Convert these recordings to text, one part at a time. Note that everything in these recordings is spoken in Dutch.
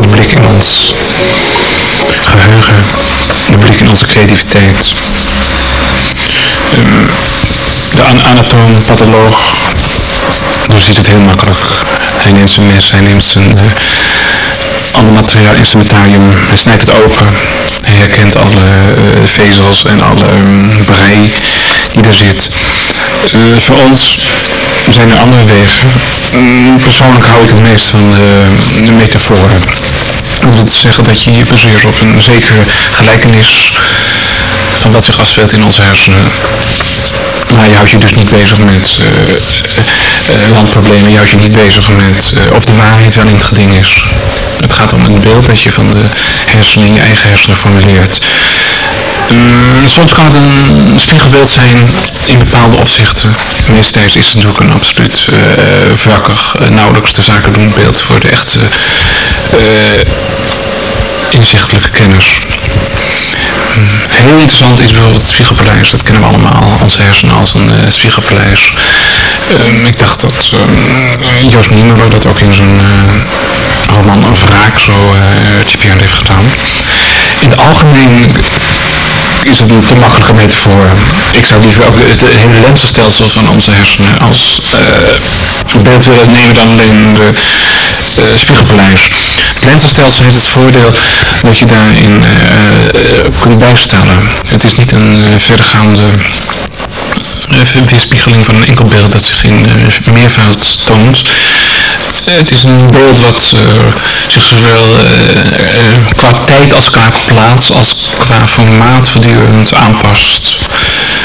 de blik in ons geheugen, de blik in onze creativiteit. Ehm, de an anatoom, patholoog, ziet het heel makkelijk. Hij neemt zijn mes, hij neemt zijn uh, ander materiaal, instrumentarium, hij snijdt het open. Hij herkent alle uh, vezels en alle um, brei die er zit. Uh, voor ons zijn er andere wegen. Mm, persoonlijk hou ik het meest van de, de metafoor. Dat wil zeggen dat je je baseert op een zekere gelijkenis van wat zich afspeelt in onze hersenen. Maar je houdt je dus niet bezig met uh, uh, landproblemen, je houdt je niet bezig met of de waarheid wel in het geding is. Het gaat om een beeld dat je van de hersenen je eigen hersenen formuleert. Um, soms kan het een spiegelbeeld zijn in bepaalde opzichten. Meestal is het natuurlijk een absoluut uh, uh, nauwelijks de zaken doen beeld voor de echte uh, inzichtelijke kenners. Um, heel interessant is bijvoorbeeld het dat kennen we allemaal, onze hersenen als een uh, ik dacht dat uh, Joost Niemuller dat ook in zijn roman Een Wraak zo typerend heeft gedaan. In het algemeen is het een te makkelijke metafoor. Ik zou liever ook het hele lenzenstelsel van onze hersenen als uh, beeld willen nemen dan alleen de uh, spiegelpaleis. Het lenzenstelsel heeft het voordeel dat je daarin uh, kunt bijstellen. Het is niet een verdergaande weerspiegeling van een enkel beeld dat zich in meervoud toont. Het is een beeld wat uh, zich zowel uh, qua tijd als qua plaats als qua formaat voortdurend aanpast.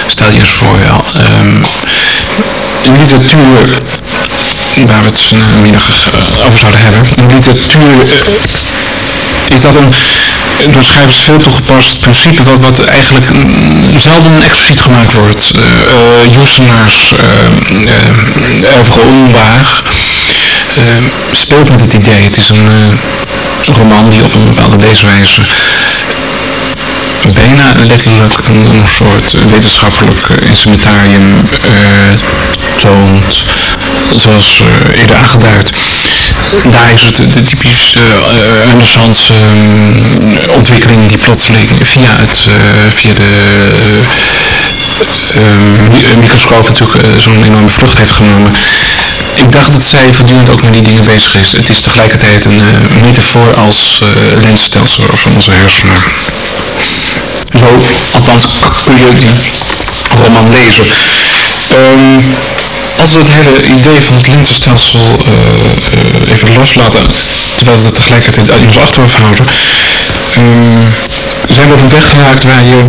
Stel je eens voor, ja. Um, in literatuur, waar we het vanmiddag over zouden hebben, in literatuur is dat een door schrijvers veel toegepast principe wat, wat eigenlijk zelden expliciet gemaakt wordt. Uh, Joesenaars uh, uh, Elfge speelt met het idee. Het is een uh, roman die op een bepaalde leeswijze bijna letterlijk een, een soort wetenschappelijk instrumentarium uh, toont, zoals eerder aangeduid. Daar is het de typische uh, ontwikkeling die plotseling via, het, via de microscoop natuurlijk zo'n enorme vlucht heeft genomen ik dacht dat zij voortdurend ook met die dingen bezig is. Het is tegelijkertijd een uh, metafoor als uh, lensstelsel van onze hersenen. Zo, althans, kun je die roman lezen. Um, als we het hele idee van het lenzenstelsel uh, even loslaten, terwijl we het tegelijkertijd in ons achterhoofd houden, um, zijn we op een weg geraakt waar je,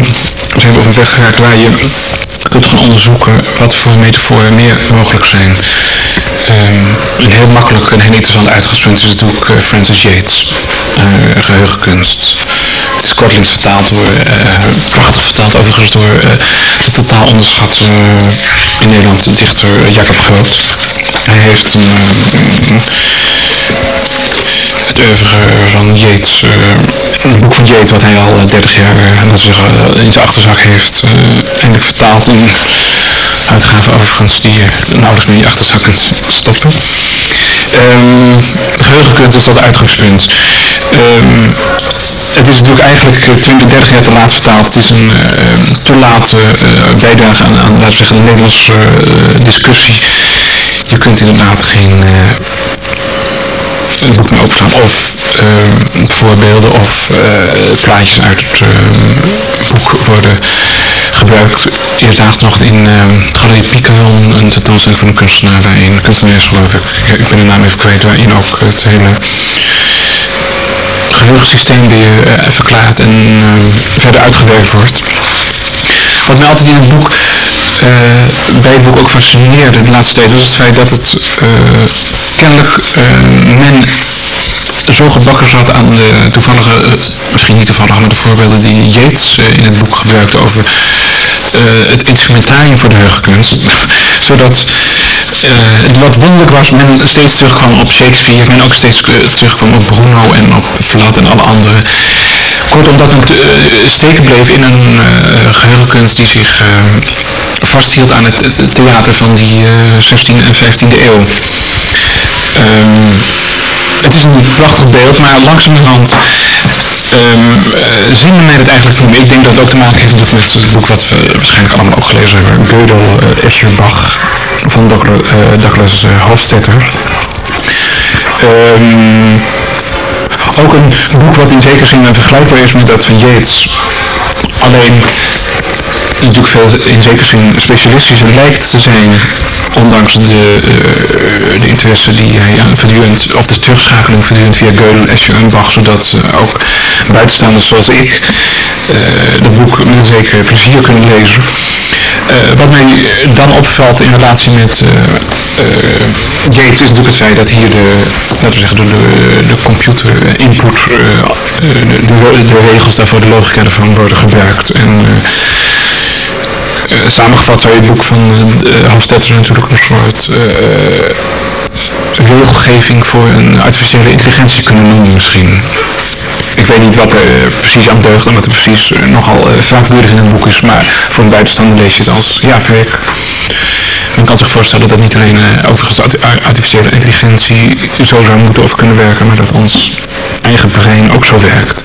zijn we op een weg geraakt waar je kunt gaan onderzoeken wat voor metaforen meer mogelijk zijn. Um, een heel makkelijk en heel interessant uitgangspunt is natuurlijk uh, Francis Yates, uh, geheugenkunst. Het is kortelings vertaald door, uh, prachtig vertaald overigens door de totaal onderschatte in Nederland de dichter Jacob Groot. Hij heeft een, het oeuvre van Yates, een boek van Yates wat hij al 30 jaar laten zeggen, in zijn achterzak heeft, eindelijk vertaald in uitgaven overigens die je nauwelijks meer in je achterzak kunt stoppen. Um, geheugenkunst is dat uitgangspunt. Um, het is natuurlijk eigenlijk 20, 30 jaar te laat vertaald. Het is een te late bijdrage aan, aan, laten we zeggen, de Nederlandse discussie. Je kunt inderdaad geen boek meer opslaan of voorbeelden of plaatjes uit het boek worden gebruikt. Eerst daagt nog in uh, Galerie Pico een, tentoonstelling van een kunstenaar waarin, kunstenaar is geloof ik, ik ben de naam even kwijt, waarin ook het hele geheugensysteem weer uh, verklaard en verder uitgewerkt wordt. Wat mij altijd in het boek, uh, bij het boek ook fascineerde de laatste tijd, was het feit dat het kennelijk men zo gebakken zat aan de toevallige, misschien niet toevallig, maar de voorbeelden die Yates in het boek gebruikte over het instrumentarium voor de geheugenkunst. Zodat wat wonderlijk was, men steeds terugkwam op Shakespeare, men ook steeds uh, terugkwam op Bruno en op Vlad en alle anderen. Kortom, dat men steken bleef in een geheugenkunst die zich vasthield aan het, het, theater van die 16e en 15e eeuw. Ehm, het is een prachtig beeld, maar langzamerhand um, uh, zien we mij het eigenlijk. Ik denk dat het ook te maken heeft met het boek wat we waarschijnlijk allemaal ook gelezen hebben. Gödel, uh, Escher, Bach van uh, Douglas Hofstetter. Um, ook een boek wat in zekere zin vergelijkbaar is met dat van Yates. Alleen natuurlijk veel in zekere zin specialistischer lijkt te zijn ondanks de, uh, de interesse die hij voortdurend, of de terugschakeling voortdurend via Gödel, en Bach, zodat uh, ook buitenstaanders zoals ik dat boek met zeker plezier kunnen lezen. wat mij dan opvalt in relatie met Yates is natuurlijk het feit dat hier de, laten we zeggen, de, de, de computer input, de, de, de, regels daarvoor, de logica ervan worden gebruikt. En, samengevat zou je het boek van uh, natuurlijk een soort regelgeving voor een artificiële intelligentie kunnen noemen misschien. Ik weet niet wat er precies aan deugt en wat er precies nogal vaakwoordig in het boek is, maar voor een buitenstaander lees je het als, ja, verrek. Men kan zich voorstellen dat niet alleen overigens artificiële intelligentie zo zou moeten of kunnen werken, maar dat ons eigen brein ook zo werkt.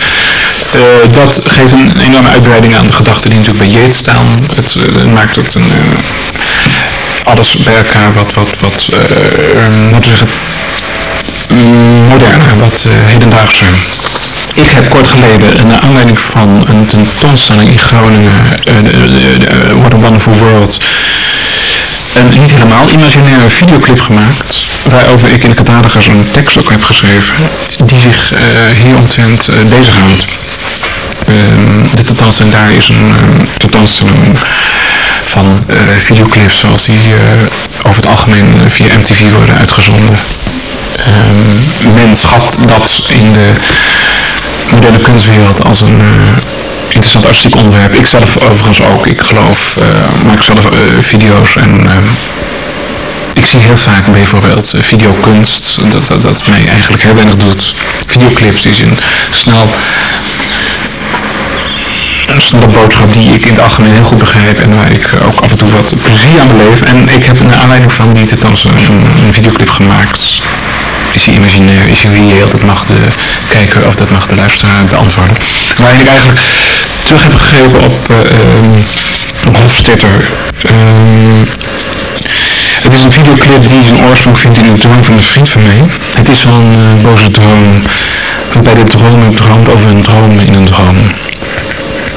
Uh, dat geeft een enorme uitbreiding aan de gedachten die natuurlijk bij Yates staan. Het, uh, maakt het een, uh, alles bij elkaar wat, wat, wat we zeggen, moderner, wat hedendaagser. Ik heb kort geleden, naar aanleiding van een tentoonstelling in Groningen, What a Wonderful World, een niet helemaal imaginaire videoclip gemaakt, waarover ik in de catalogus een tekst ook heb geschreven, die zich uh, hieromtrent uh, bezighoudt. Um, de tentoonstelling daar is een tentoonstelling van uh, videoclips zoals die over het algemeen via MTV worden uitgezonden. Um, men schat dat in de moderne kunstwereld als een interessant artistiek onderwerp. Ik zelf overigens ook. Ik geloof, uh, maak zelf video's en ik zie heel vaak bijvoorbeeld videokunst, dat, dat mij eigenlijk heel weinig doet. Videoclips is een snel een boodschap die ik in het algemeen heel goed begrijp en waar ik ook af en toe wat plezier aan beleef. En ik heb naar aanleiding van die tentoonstelling een, videoclip gemaakt is hij imaginair, is hij reëel, dat mag de kijker of dat mag de luisteraar beantwoorden. Waarin ik eigenlijk terug heb gegrepen op, uh, op Hofstetter. Um, het is een videoclip die zijn oorsprong vindt in een droom van een vriend van mij. Het is zo'n uh, boze droom, waarbij de dromer droomt over een droom in een droom.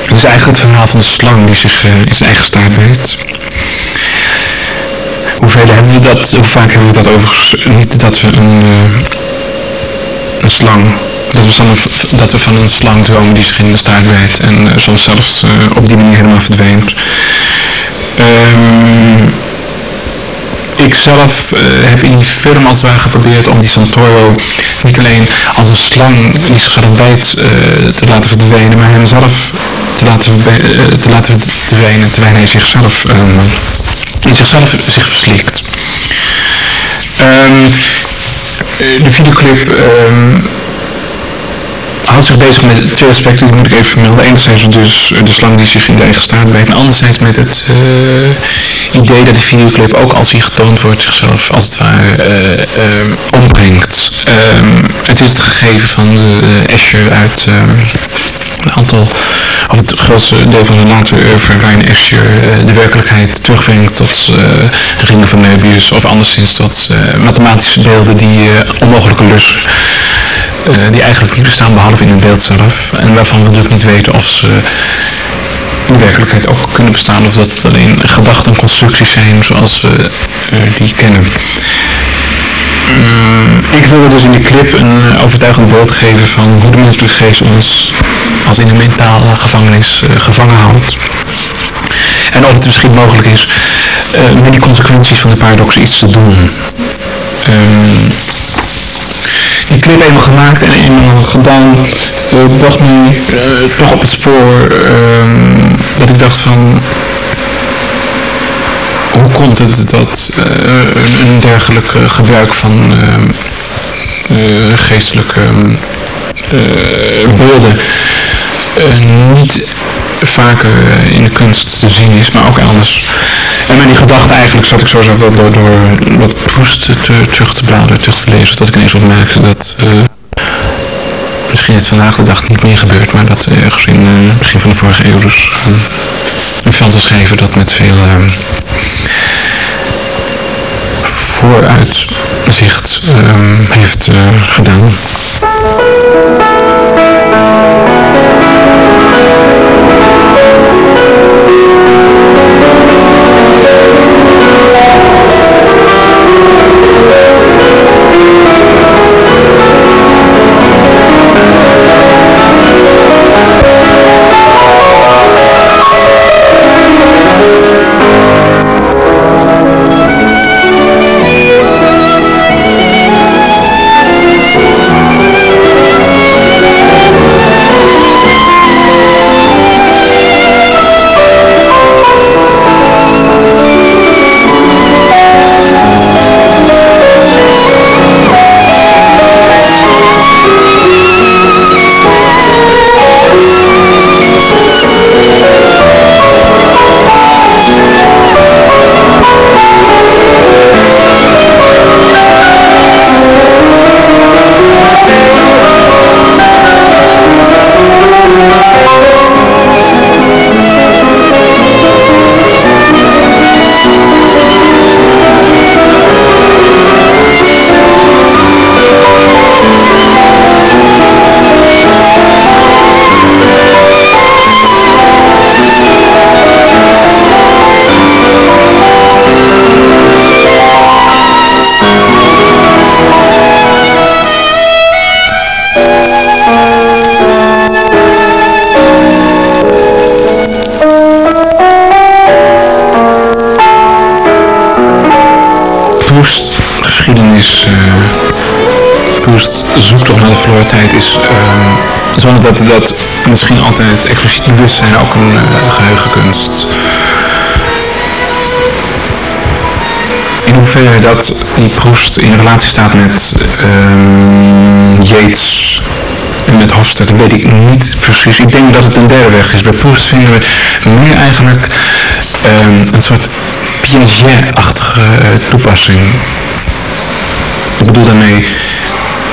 Het is eigenlijk het verhaal van de slang die zich uh, in zijn eigen staart weet. Hoeveel hebben we dat, hoe vaak hebben we dat overigens niet dat we een, uh, een slang, dat we, van een, dat we van een slang dromen die zich in de staart bijt en uh, soms zelfs op die manier helemaal verdwijnt. Um, ik zelf heb in die film als het ware geprobeerd om die Santoro niet alleen als een slang die zichzelf bijt te laten verdwijnen, maar hem zelf te laten, uh, te laten verdwijnen terwijl hij zichzelf um, in zichzelf zich verslikt. Um, de videoclip um, houdt zich bezig met twee aspecten, die moet ik even vermelden. Enerzijds dus de slang die zich in de eigen staart bijt en anderzijds met het uh, idee dat de videoclip ook als hij getoond wordt zichzelf als het ware ombrengt. het is het gegeven van de Escher uit een aantal, of het grootste deel van zijn latere oeuvre, waarin Escher de werkelijkheid terugbrengt tot uh, ringen van Möbius of anderszins tot uh, mathematische beelden die onmogelijke lussen, die eigenlijk niet bestaan behalve in het beeld zelf en waarvan we natuurlijk niet weten of ze in de werkelijkheid ook kunnen bestaan of dat het alleen gedachten en constructies zijn zoals we die kennen. Mm, ik wilde dus in die clip een overtuigend beeld geven van hoe de menselijke geest ons als in een mentale gevangenis uh, gevangen houdt. En of het misschien mogelijk is uh, met die consequenties van de paradox iets te doen. Um, die clip eenmaal gemaakt en eenmaal gedaan uh, bracht me toch op het spoor um, dat ik dacht van hoe komt het dat een, dergelijk gebruik van uh, geestelijke beelden niet vaker in de kunst te zien is, maar ook elders. En met die gedachte eigenlijk zat ik zo zo door, door wat Proest te, terug te bladeren, terug te lezen, dat ik ineens opmerkte dat misschien is vandaag de dag niet meer gebeurd, maar dat ergens in het begin van de vorige eeuw dus een veld geschreven dat met veel vooruitzicht heeft gedaan. Thank you. Zoekt toch naar de verloren tijd is, zonder dat dat misschien altijd expliciet bewust zijn, ook een uh, geheugenkunst. In hoeverre dat die Proest in relatie staat met uh, Yeats en met Hofstede weet ik niet precies. Ik denk dat het een derde weg is. Bij Proest vinden we meer eigenlijk um, een soort Piaget-achtige toepassing ik bedoel daarmee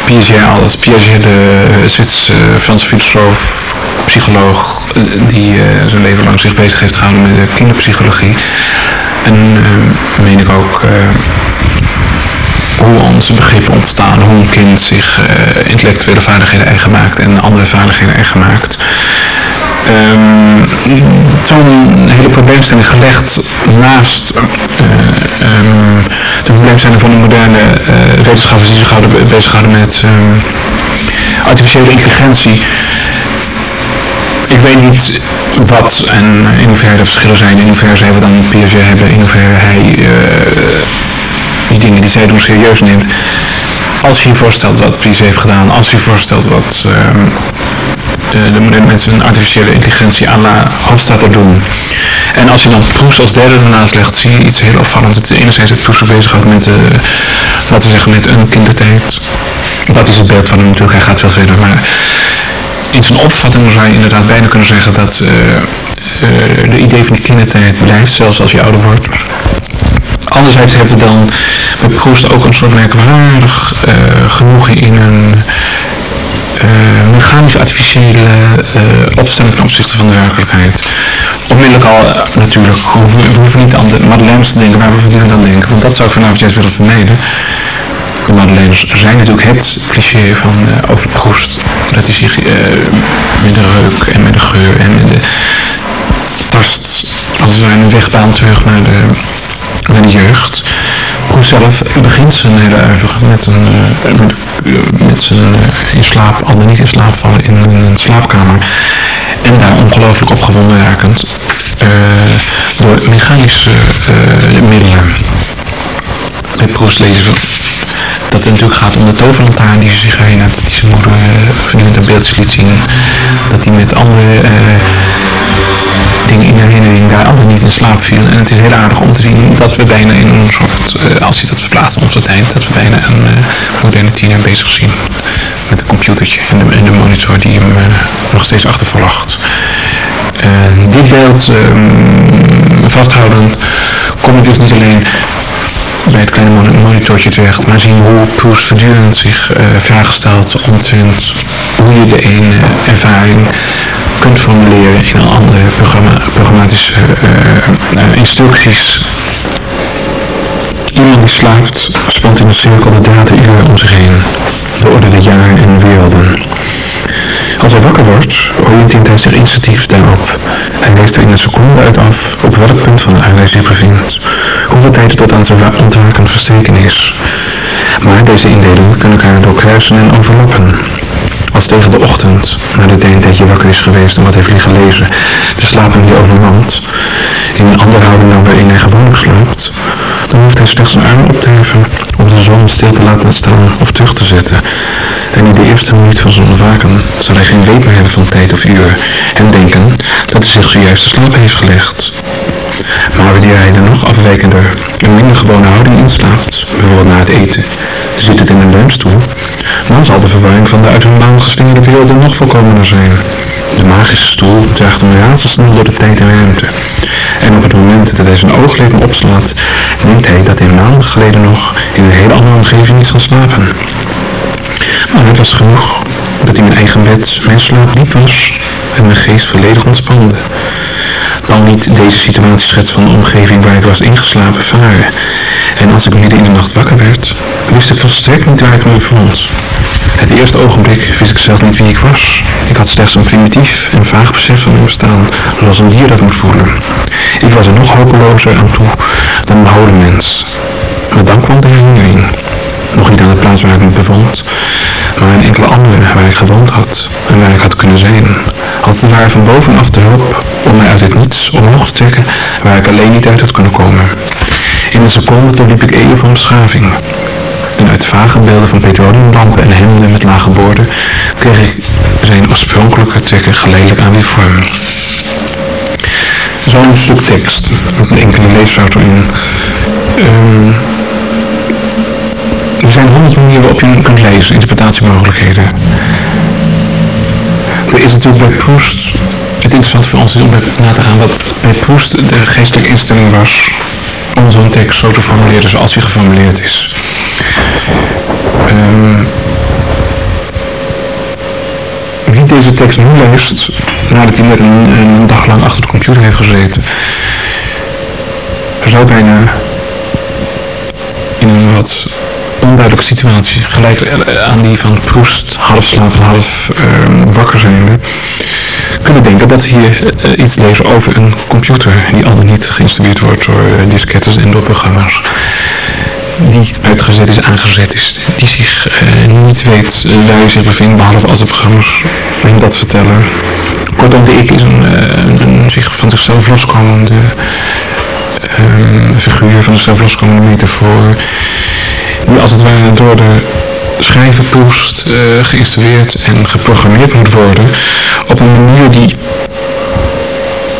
Piaget alles. Piaget, de Zwitserse Franse filosoof, psycholoog, die uh, zijn leven lang zich bezig heeft gehouden met de kinderpsychologie. En meen ik ook hoe onze begrippen ontstaan, hoe een kind zich intellectuele vaardigheden eigen maakt en andere vaardigheden eigen maakt. Um, Zo'n hele probleemstelling gelegd naast um, de probleemstelling van de moderne uh, wetenschappers die zich houden, bezighouden met um, artificiële intelligentie. Ik weet niet wat en in hoeverre er verschillen zijn, in hoeverre zij wat dan Piaget hebben, in hoeverre hij die dingen die zij doen serieus neemt. Als je voorstelt wat Piaget heeft gedaan, als je voorstelt wat de, de moderne mensen een artificiële intelligentie aan la Hofstadter doen. En als je dan Proes als derde ernaast legt, zie je iets heel opvallends. Het, enerzijds het Proes bezighoudt met, uh, laten we zeggen, met een kindertijd. Dat is het beeld van hem natuurlijk, hij gaat veel verder. Maar in zijn opvatting zou je inderdaad bijna kunnen zeggen dat uh, uh, de idee van de kindertijd blijft, zelfs als je ouder wordt. Anderzijds hebben we dan bij Proest ook een soort merkwaardig genoegen in een uh, mechanisch artificiële uh, opstelling ten opzichte van de werkelijkheid. Onmiddellijk al uh, natuurlijk, we, hoeven niet aan de Madeleines te denken waar we voortdurend aan denken, want dat zou ik vanavond juist willen vermijden. De Madeleines zijn natuurlijk het cliché van over Proest, dat hij zich met de reuk en met de geur en met de tast als het ware een wegbaan terug naar de, naar de jeugd. Proest zelf begint zijn hele uivig met een, met met zijn in slaap, ander niet in slaap vallen in een slaapkamer. En daar ongelooflijk opgewonden rakend door mechanische middelen. Bij Proest lezen we dat het natuurlijk gaat om de toverlantaarn die ze zich herinnert, die zijn moeder uh, beeldjes liet zien. Dat hij met andere daar altijd niet in slaap viel. En het is heel aardig om te zien dat we bijna in een soort, uh, als je dat verplaatst onze tijd, dat we bijna een uh, moderne tiener bezig zien. Met een computertje en de, de monitor die hem uh, nog steeds achtervolgt. dit beeld um, vasthouden kom ik dus niet alleen bij het kleine monitortje terecht, maar zien hoe Proust voortdurend zich uh, vragen stelt omtrent hoe je de ene ervaring kunt formuleren in andere programma, programmatische uh, uh, instructies. Iemand die slaapt, spant in een cirkel de draden uren om zich heen, de orde der jaren en werelden. Als hij wakker wordt, oriënteert hij zich instinctief daarop. Hij leest er in een seconde uit af op welk punt van de aarde zich bevindt, hoeveel tijd tot aan zijn ontwaken verstreken is. Maar deze indelingen kunnen elkaar doorkruisen en overlappen. Als tegen de ochtend, nadat hij een tijdje wakker is geweest en wat heeft liggen lezen, de slapen die overmand, in een andere houding dan waarin hij gewoonlijk slaapt, dan hoeft hij slechts een arm op te heffen om de zon stil te laten staan of terug te zetten. En in de eerste minuut van zijn ontwaken zal hij geen weet meer hebben van tijd of uur en denken dat hij zich zojuist te slaap heeft gelegd. Maar wanneer hij er nog afwijkender een minder gewone houding inslaapt, bijvoorbeeld na het eten, zit het in een leunstoel, dan zal de verwarring van de uit hun baan geslingerde werelden nog volkomener zijn. De magische stoel draagt hem razendsnel door de tijd en ruimte. En op het moment dat hij zijn oogleden opslaat, denkt hij dat hij maanden geleden nog in een hele andere omgeving is gaan slapen. Maar het was genoeg dat in mijn eigen bed mijn slaap diep was en mijn geest volledig ontspande. Dan niet deze situatie schets van de omgeving waar ik was ingeslapen varen. En als ik midden in de nacht wakker werd, wist ik volstrekt niet waar ik me bevond. Het eerste ogenblik wist ik zelf niet wie ik was. Ik had slechts een primitief en vaag besef van mijn bestaan, zoals een dier dat moet voelen. Ik was er nog hopelozer aan toe dan een hole mens. Maar dan kwam de herinnering. Nog niet aan de plaats waar ik me bevond, maar een enkele andere waar ik gewoond had en waar ik had kunnen zijn. Had het ware van bovenaf de hulp om mij uit het niets omhoog te trekken waar ik alleen niet uit had kunnen komen. In een seconde doorliep ik even van beschaving. En uit vage beelden van petroleumlampen en hemden met lage borden kreeg ik zijn oorspronkelijke trekken geleidelijk aan weer vorm. Zo'n stuk tekst, met een enkele leesfout erin. Um, er zijn honderd manieren waarop je hem kunt lezen, interpretatiemogelijkheden. Er is natuurlijk bij Proust, het interessant voor ons is om na te gaan wat bij Proust de geestelijke instelling was om zo'n tekst zo te formuleren zoals hij geformuleerd is. Um, wie deze tekst nu leest, nadat hij net een, een dag lang achter de computer heeft gezeten, zou bijna in een wat onduidelijke situatie, gelijk aan die van Proest, half slapen, half uh, wakker zijnde, kunnen denken dat we hier uh, iets lezen over een computer die al dan niet geïnstalleerd wordt door uh, diskettes en door programma's. Die uitgezet is, aangezet is, die zich uh, niet weet waar hij zich bevindt, behalve als de programma's hem dat vertellen. Kortom, de ik is een, een, een zich van zichzelf loskomende figuur, van zichzelf loskomende metafoor, die als het ware door de schrijver Proest uh, geïnstalleerd en geprogrammeerd moet worden op een manier die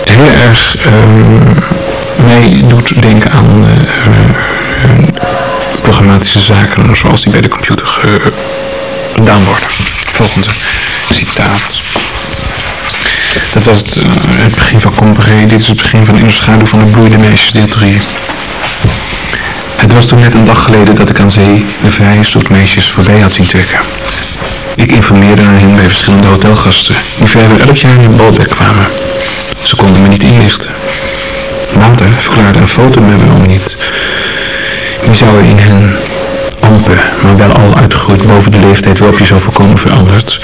heel erg um, mij doet denken aan uh, programmatische zaken zoals die bij de computer gedaan worden. Volgende citaat. Dat was het, uh, het begin van Combré. Dit is het begin van de schaduw van de bloeiende meisjes, deel 3. Het was toen net een dag geleden dat ik aan zee de vrije stoet meisjes voorbij had zien trekken. Ik informeerde naar hen bij verschillende hotelgasten, die vrijwel elk jaar in Balbeck kwamen. Ze konden me niet inlichten. Later verklaarde een foto me waarom niet. Wie zou in hen maar wel al uitgegroeid boven de leeftijd waarop je zo volkomen veranderd,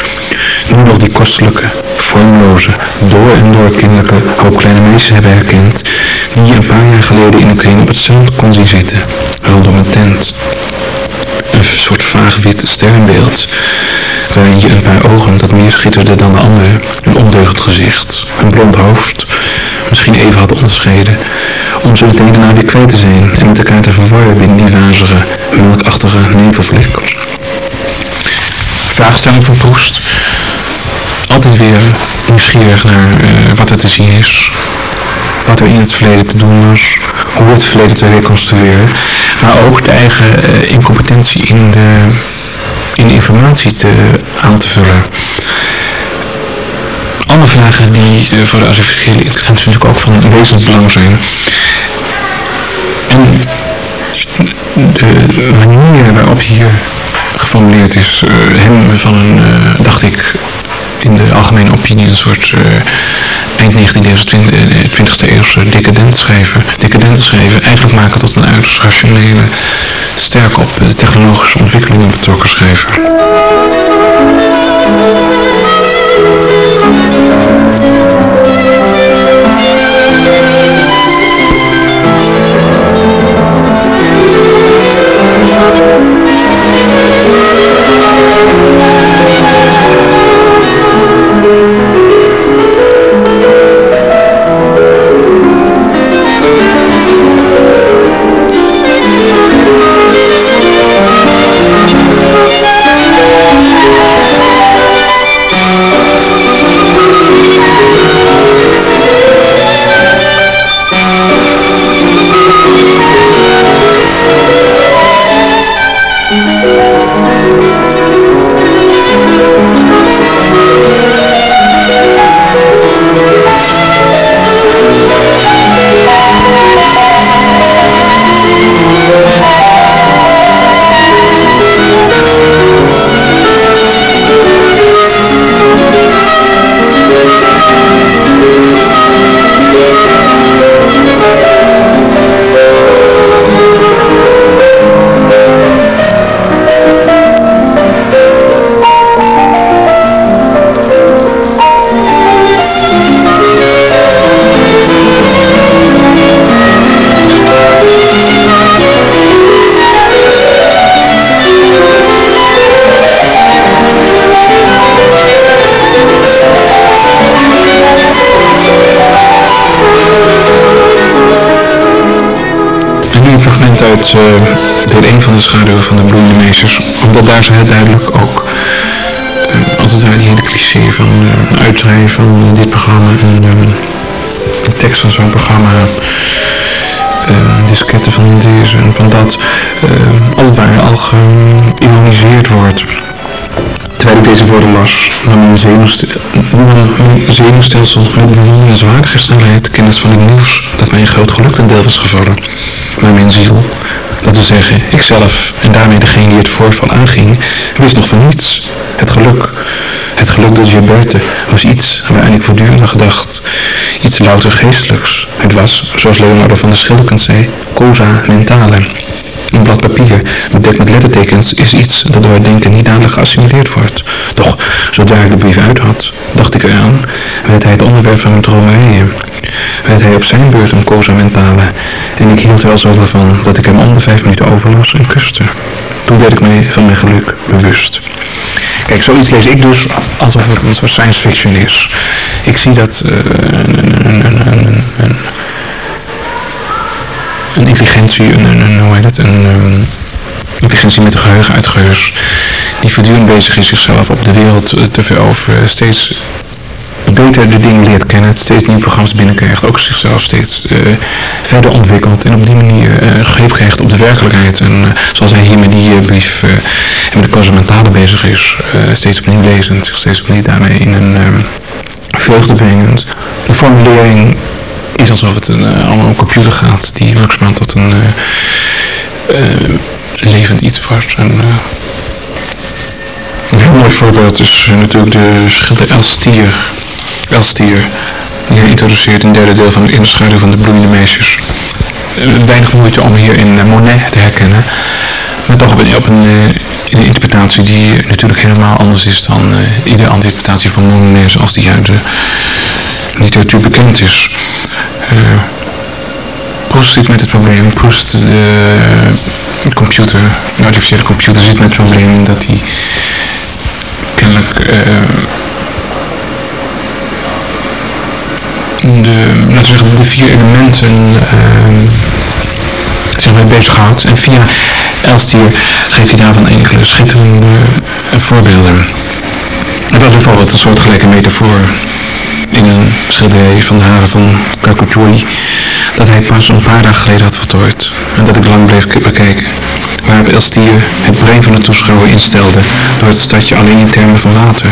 nu nog die kostelijke, vormloze, door en door kinderlijke hoop kleine meisjes hebben herkend, die je een paar jaar geleden in kring op het strand kon zien zitten, rondom een tent. Een soort vaag wit sterrenbeeld, waarin je een paar ogen dat meer schitterden dan de andere, een ondeugend gezicht, een blond hoofd, misschien even had onderscheiden, om zo meteen daarna weer kwijt te zijn en met elkaar te verwarren binnen die wazige, melkachtige nevelvlek. Vraagstelling van Proest. Altijd weer nieuwsgierig naar uh, wat er te zien is. Wat er in het verleden te doen was. Hoe het verleden te reconstrueren. Maar ook de eigen uh, incompetentie in de, in de informatie te, aan te vullen andere vragen die eh, voor de artificiële intelligentie natuurlijk ook van wezenlijk belang zijn. En de manier waarop hier geformuleerd is, uh, hem van een, uh, dacht ik, in de algemene opinie een soort eind 19e eeuw, 20e eeuwse decadent schrijver, decadent schrijver, eigenlijk maken tot een uiterst rationele, sterk op technologische ontwikkelingen betrokken schrijver. Uit uh, deel 1 van de schaduw van de bloeiende meesters. Omdat daar ze het duidelijk ook, uh, als het ware die hele cliché van uh, uitdraaien van dit programma en de tekst van zo'n programma, disketten van deze en van dat, het ware al geïroniseerd wordt. Terwijl ik deze woorden las, nam mijn zenuwstelsel, mijn zenuwstelsel met snelheid kennis van het nieuws dat mij een groot geluk ten deel was gevallen. Maar mijn ziel, dat wil zeggen, ikzelf en daarmee degene die het voorval aanging, wist nog van niets. Het geluk, het geluk door Gilberte was iets waaraan ik voortdurend gedacht. Iets louter geestelijks. Het was, zoals Leonardo van der Schilderkens zei, cosa mentale. Een blad papier, bedekt met lettertekens, is iets dat door het denken niet dadelijk geassimileerd wordt. Doch, zodra ik de brief uit had, dacht ik eraan, werd hij het onderwerp van mijn dromerijen. Werd hij op zijn beurt een cosa mentale, en ik hield wel zoveel van dat ik hem om de vijf minuten overlas en kuste. Toen werd ik mij van mijn geluk bewust. Kijk, zoiets lees ik dus alsof het een soort science fiction is. Ik zie dat uh, een, een, een, een intelligentie, een, hoe heet het, een um, intelligentie met een geheugen uit geheugen, die voortdurend bezig is zichzelf op de wereld te veroveren, steeds beter de dingen leert kennen, steeds nieuwe programma's binnenkrijgt, ook zichzelf steeds uh, verder ontwikkelt en op die manier uh, greep krijgt op de werkelijkheid. En uh, zoals hij hier met die brief en met de causamentale bezig is, steeds opnieuw lezend, zich steeds opnieuw daarmee in een um, vreugde brengend. De formulering is alsof het een, allemaal een computer gaat die langzamerhand tot een levend iets wordt. En, een heel mooi voorbeeld is natuurlijk de schilder Elstier. Elstier, die hij introduceert in het derde deel van de, in de schaduw van de bloeiende meisjes. weinig moeite om hier in Monet te herkennen, maar toch op een, op een een interpretatie die natuurlijk helemaal anders is dan iedere andere interpretatie van Monet zoals die uit de literatuur bekend is. Uh, zit met het probleem, Proust, de, de computer, de artificiële computer zit met het probleem dat hij kennelijk uh, de, laten we zeggen, de vier elementen uh, zich mee bezighoudt. En via Elstier geeft hij daarvan enkele schitterende voorbeelden. En dat is bijvoorbeeld een soortgelijke metafoor in een schilderij van de haven van Kakutui dat hij pas een paar dagen geleden had voltooid en dat ik lang bleef bekijken. Waarop Elstier het brein van de toeschouwer instelde door het stadje alleen in termen van water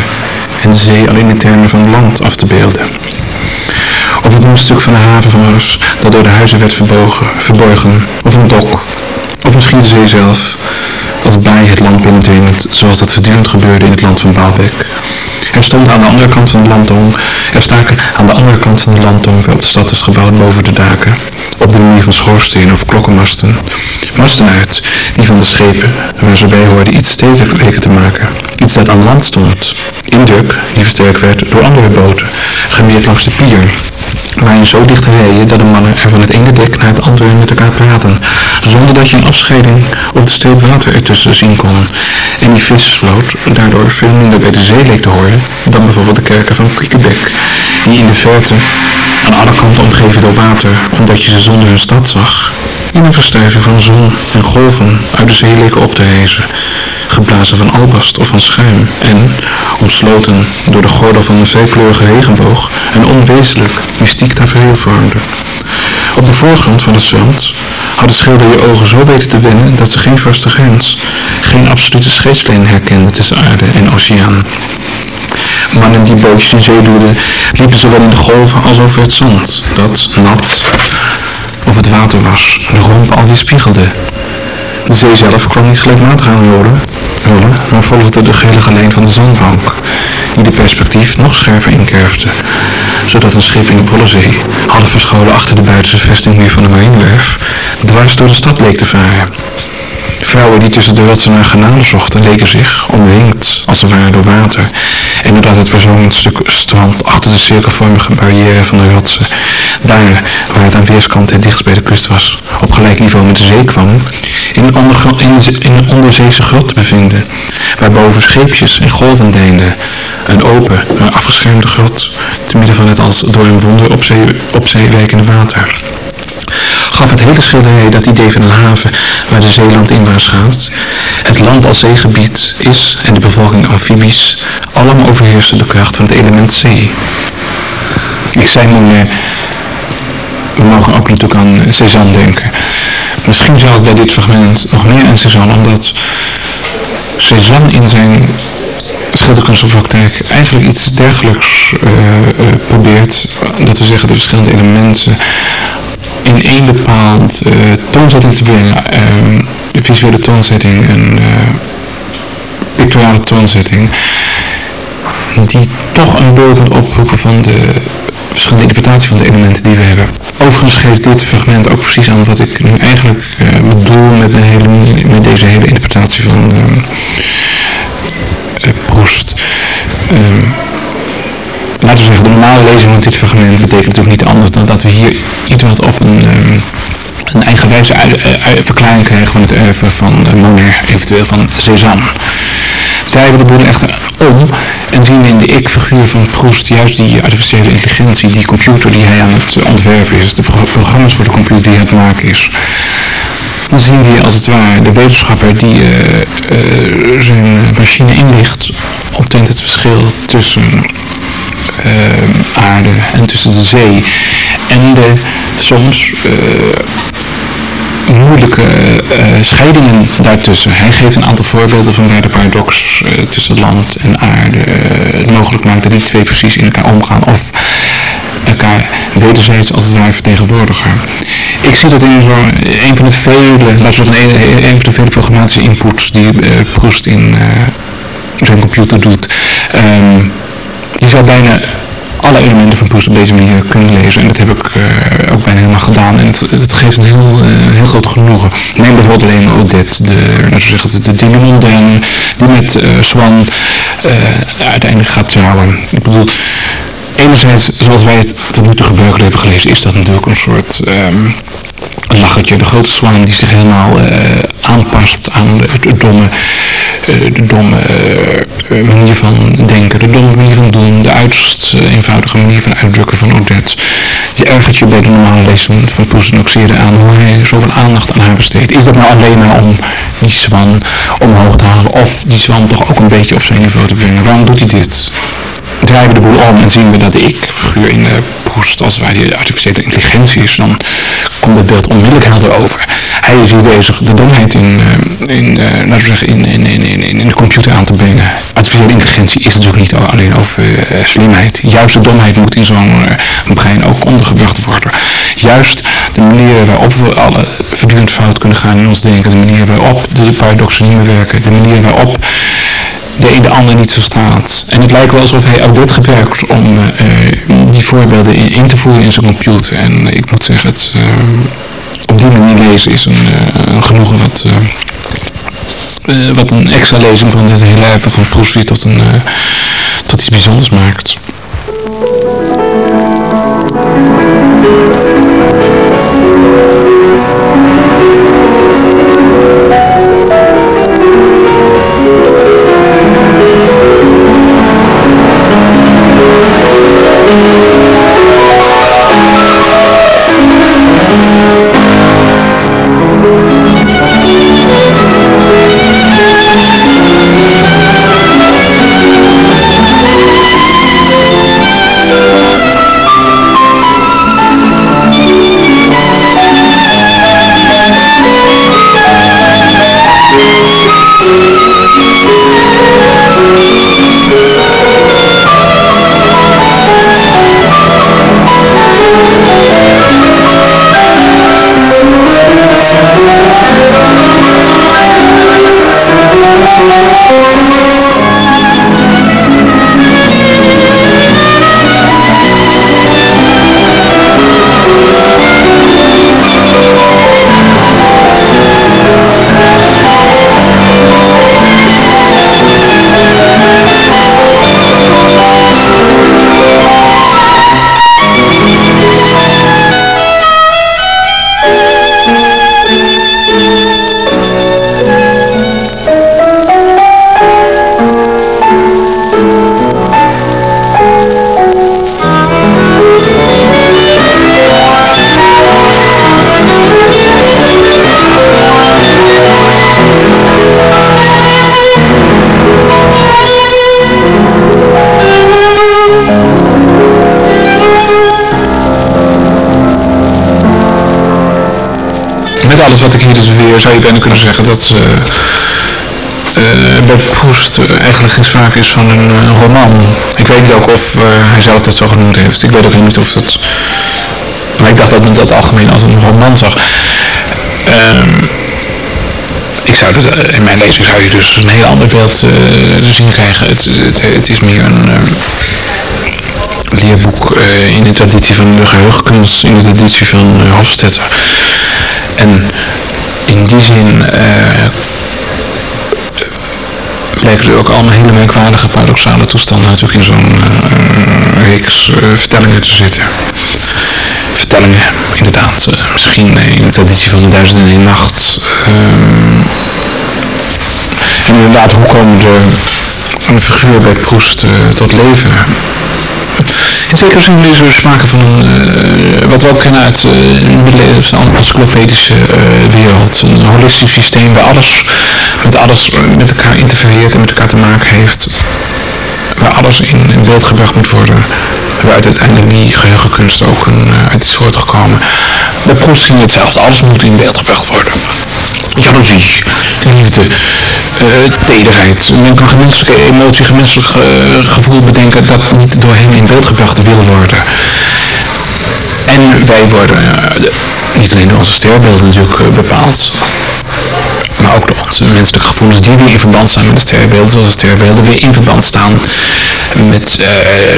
en de zee alleen in termen van land af te beelden. Of het een stuk van de haven was dat door de huizen werd verbogen, verborgen, of een dok, of misschien de zee zelf, als bij het land binnendringend, zoals dat voortdurend gebeurde in het land van Baalbek. Er stonden aan de andere kant van de landtong, er staken aan de andere kant van de landtong waarop de stad is gebouwd boven de daken, op de manier van schoorstenen of klokkenmasten. Masten uit, die van de schepen, waar ze bij hoorden iets steviger leken te maken. Iets dat aan land stond. Indruk, die versterkt werd door andere boten, gemeerd langs de pier, je zo dicht rijden dat de mannen er van het ene dek naar het andere met elkaar praten, zonder dat je een afscheiding of de steep water ertussen zien kon. En die vissersvloot daardoor veel minder bij de zee leek te horen dan bijvoorbeeld de kerken van Kriekebek, die in de verte aan alle kanten omgeven door water, omdat je ze zonder hun stad zag, in een verstuiving van zon en golven uit de zee leken op te hezen geblazen van albast of van schuim en, omsloten door de gordel van een veelkleurige regenboog, een onwezenlijk, mystiek tafereel vormde. Op de voorgrond van het zand had de schilder je ogen zo weten te wennen dat ze geen vaste grens, geen absolute scheidslijn herkenden tussen aarde en oceaan. Mannen die bootjes in zee duwden, liepen zowel in de golven als over het zand, dat nat of het water was, de romp alweer spiegelde. De zee zelf kwam niet gelijkmatig aan rollen, rollen maar volgde de gelige lijn van de zandbank, die de perspectief nog scherper inkerfde, zodat een schip in de volle zee, half verscholen achter de buitenste vestingmuur van de marinewerf, dwars door de stad leek te varen. Vrouwen die tussen de rotsen naar genade zochten, leken zich, omringd als het ware door water, en doordat het verzongen stuk strand achter de cirkelvormige barrière van de rotsen, daar waar het aan weerskanten het dichtst bij de kust was, op gelijk niveau met de zee kwam, in een, in, onderzeese grot bevinden, waarboven scheepjes en golven een open, maar afgeschermde grot, te midden van het als door een wonder op zee, op zee werkende water gaf het hele schilderij dat idee van een haven waar de zeeland inwaarts gaat. Het land als zeegebied is en de bevolking amfibisch, allemaal overheerste de kracht van het element zee. Ik zei Monet, we mogen ook natuurlijk aan Cézanne denken. Misschien zelfs bij dit fragment nog meer aan Cézanne, omdat Cézanne in zijn schilderkunstpraktijk eigenlijk iets dergelijks uh, uh, probeert. Dat we zeggen de verschillende elementen in één bepaald uh, toonzetting te brengen. Uh, de visuele toonzetting en uh, pictoriale toonzetting. Die toch een beeld oproepen van de verschillende interpretatie van de elementen die we hebben. Overigens geeft dit fragment ook precies aan wat ik nu eigenlijk uh, bedoel met, de hele, met deze hele interpretatie van uh, Proest. Um, laten we zeggen, de normale lezing van dit fragment betekent natuurlijk niet anders dan dat we hier iets wat op een, um, een eigenwijze uh, verklaring krijgen van het oeuvre van uh, Monet, eventueel van Cézanne. Drijven de boel echter om en zien we in de ik-figuur van Proust juist die artificiële intelligentie, die computer die hij aan het ontwerpen is, de pro programma's voor de computer die hij aan het maken is. Dan zien we als het ware de wetenschapper die zijn machine inlicht omtrent het verschil tussen aarde en tussen de zee. En de soms uh, moeilijke uh, scheidingen daartussen. Hij geeft een aantal voorbeelden van waar de paradox tussen land en aarde mogelijk maakt dat die twee precies in elkaar omgaan. Of elkaar wederzijds als het ware vertegenwoordigen. Ik zie dat in een van de vele, een, een van de vele programmatische inputs die Proest in zijn computer doet. Um, je zou bijna alle elementen van Proust op deze manier kunnen lezen. En dat heb ik uh, ook bijna helemaal gedaan. En het, het geeft een heel, uh, heel groot genoegen. Neem bijvoorbeeld alleen Odette, de, de, de die met uh, Swan uiteindelijk gaat trouwen. Ik bedoel, enerzijds, zoals wij het tot nu toe gebruikelijk hebben gelezen, is dat natuurlijk een soort... Um, een lachertje, de grote zwaan die zich helemaal uh, aanpast aan de, domme, domme uh, manier van denken, de domme manier van doen, de uiterst eenvoudige manier van uitdrukken van Odette. Je ergert je bij de normale lezing van Proust en zeer aan hoe hij zoveel aandacht aan haar besteedt. Is dat nou alleen maar om die zwan omhoog te halen of die zwan toch ook een beetje op zijn niveau te brengen? Waarom doet hij dit? We de boel om en zien we dat ik-figuur in de Proest als ware die artificiële intelligentie is, dan komt het beeld onmiddellijk helder over. Hij is hier bezig de domheid in, uh, in, uh, we zeggen, in, in, in, in, de computer aan te brengen. Artificiële intelligentie is natuurlijk niet alleen over uh, slimheid. Juist de domheid moet in zo'n brein ook ondergebracht worden. Juist de manier waarop we alle voortdurend fout kunnen gaan in ons denken, de manier waarop de paradoxen niet meer werken, de manier waarop de de ander niet verstaat. En het lijkt wel alsof hij ook dit gebruikt om uh, die voorbeelden in, te voeren in zijn computer. En ik moet zeggen, het, uh, op die manier lezen is een, uh, een genoegen wat, wat een extra lezing van dit hele leven van Proust tot, een, tot iets bijzonders maakt. Alles wat ik hier dus weer zou je bijna kunnen zeggen dat uh, uh, bij uh, eigenlijk geen sprake is van een roman. Ik weet niet ook of hij zelf dat zo genoemd heeft. Ik weet ook niet of dat... Maar ik dacht dat men dat algemeen als een roman zag. Ehm, ik zou in mijn lezing zou je dus een heel ander beeld zien krijgen. Het, het, is meer een leerboek in de traditie van de geheugenkunst, in de traditie van Hofstetter. En in die zin uh, blijken er ook allemaal hele merkwaardige paradoxale toestanden natuurlijk in zo'n uh, reeks uh, vertellingen te zitten. Vertellingen, inderdaad. misschien in de traditie van de duizend en een nacht. Ehm, en inderdaad, hoe komen de een figuur bij Proest tot leven? In zekere zin is er sprake van wat we ook kennen uit uh, de encyclopedische uh, wereld. Een holistisch systeem waar alles met alles met elkaar interfereert en met elkaar te maken heeft. Waar alles in, beeld gebracht moet worden. Waaruit uiteindelijk die geheugenkunst ook een, uit is voortgekomen. Bij we hetzelfde. Alles moet in beeld gebracht worden jaloezie, liefde, uh, tederheid. Men kan gemenselijke emotie, gemenselijk uh, gevoel bedenken dat niet door hem in beeld gebracht wil worden. En wij worden uh, niet alleen door onze sterbeelden natuurlijk bepaald, maar ook door onze menselijke gevoelens die weer in verband staan met de sterrenbeelden, zoals de sterrenbeelden weer in verband staan met uh,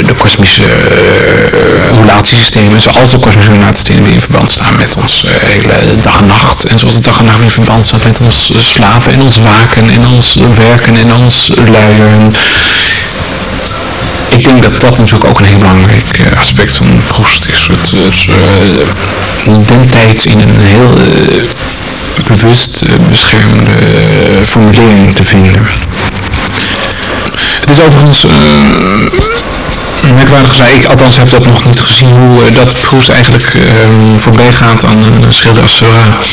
de kosmische uh, relatiesystemen, zoals de kosmische relatiesystemen weer in verband staan met ons uh, hele dag en nacht. En zoals de dag en nacht weer in verband staat met ons slapen en ons waken en ons werken en ons luieren. Ik denk dat dat natuurlijk ook een heel belangrijk aspect van Proest is. Het, den tijd in een heel bewust beschermde formulering te vinden. Het is overigens uh, merkwaardig ik althans heb dat nog niet gezien, hoe uh, dat Proest eigenlijk uh, voorbij gaat aan een schilder als Seurat.